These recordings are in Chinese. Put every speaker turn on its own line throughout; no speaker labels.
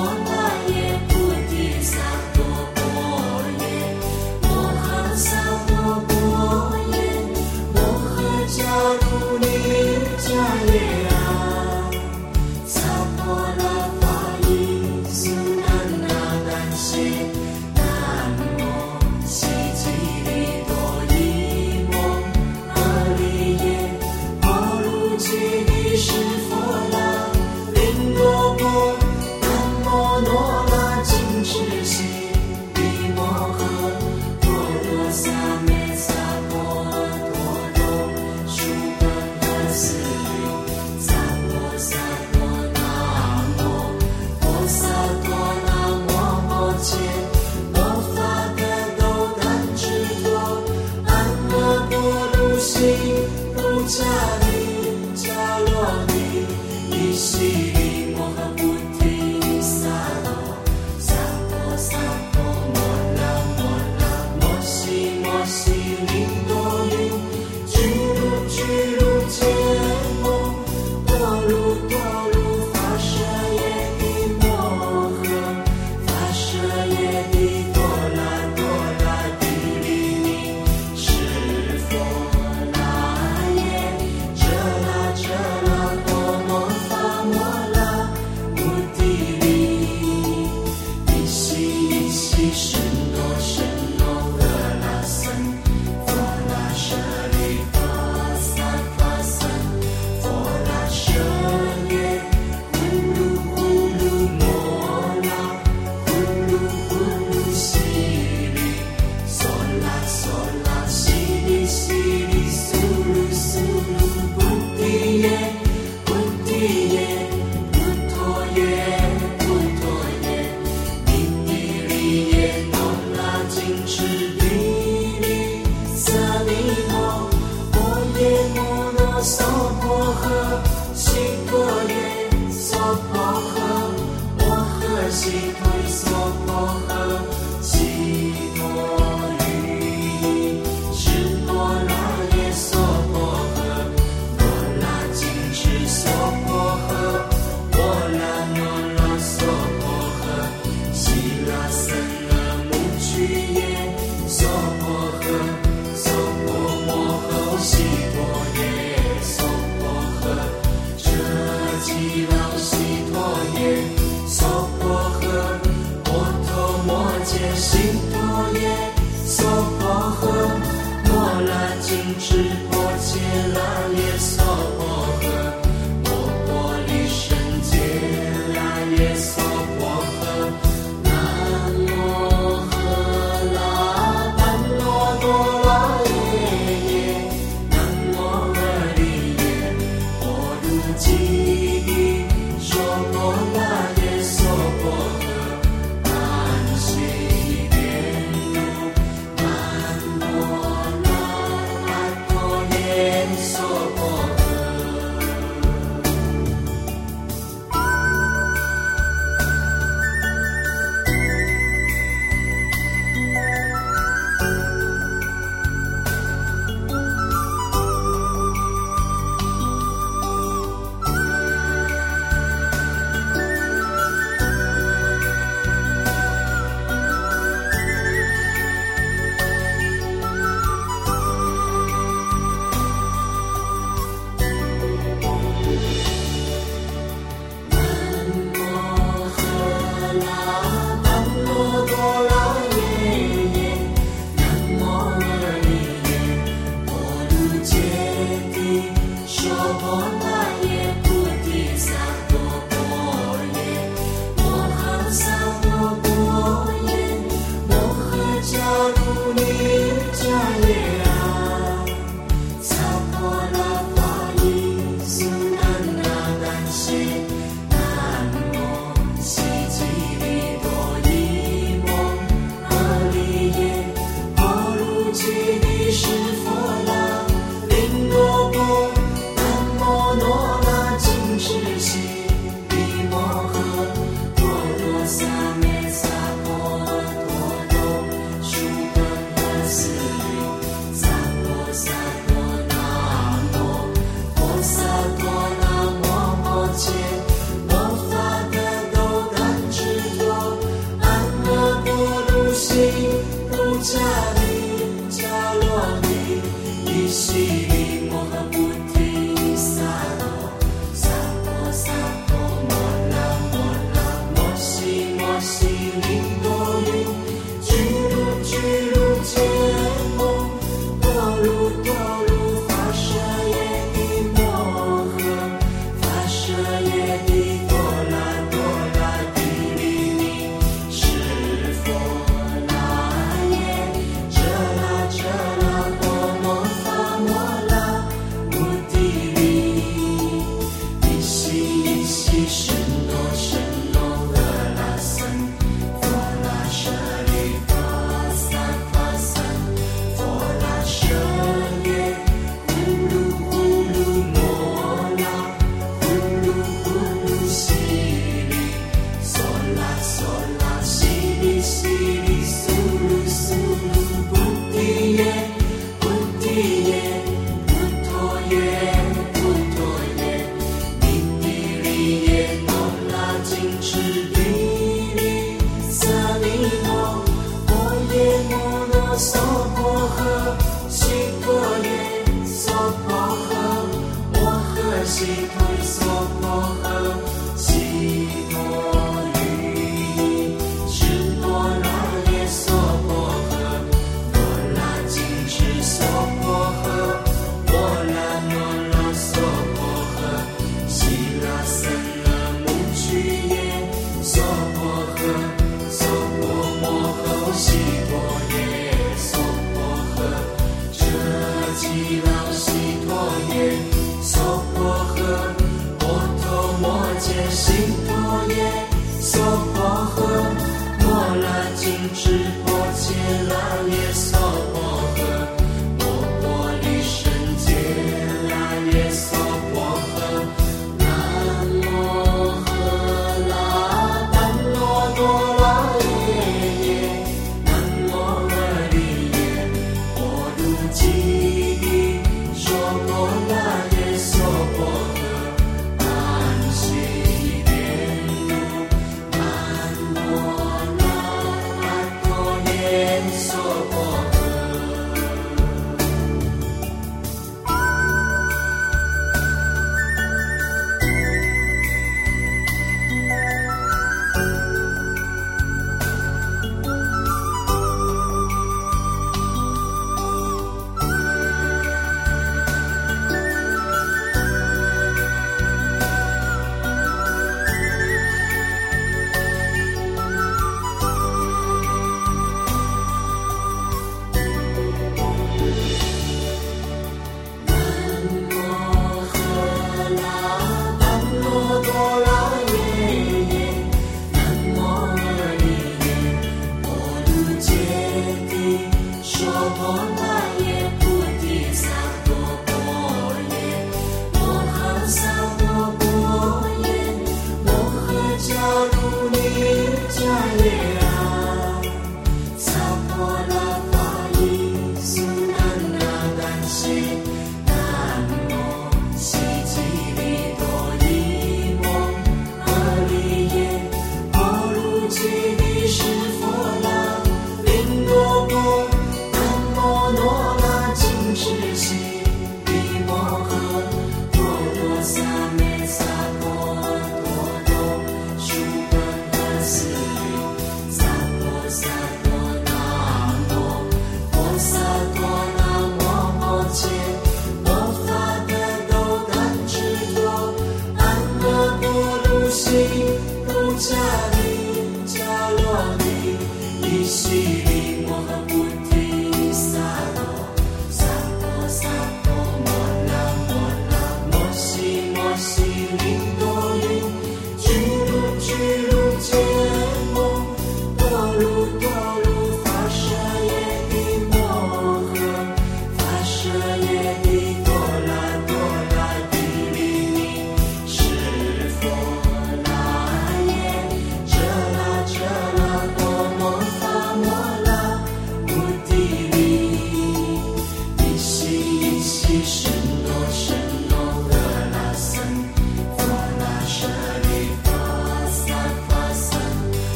on. mercy. 摩那 time.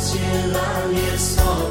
起了你所。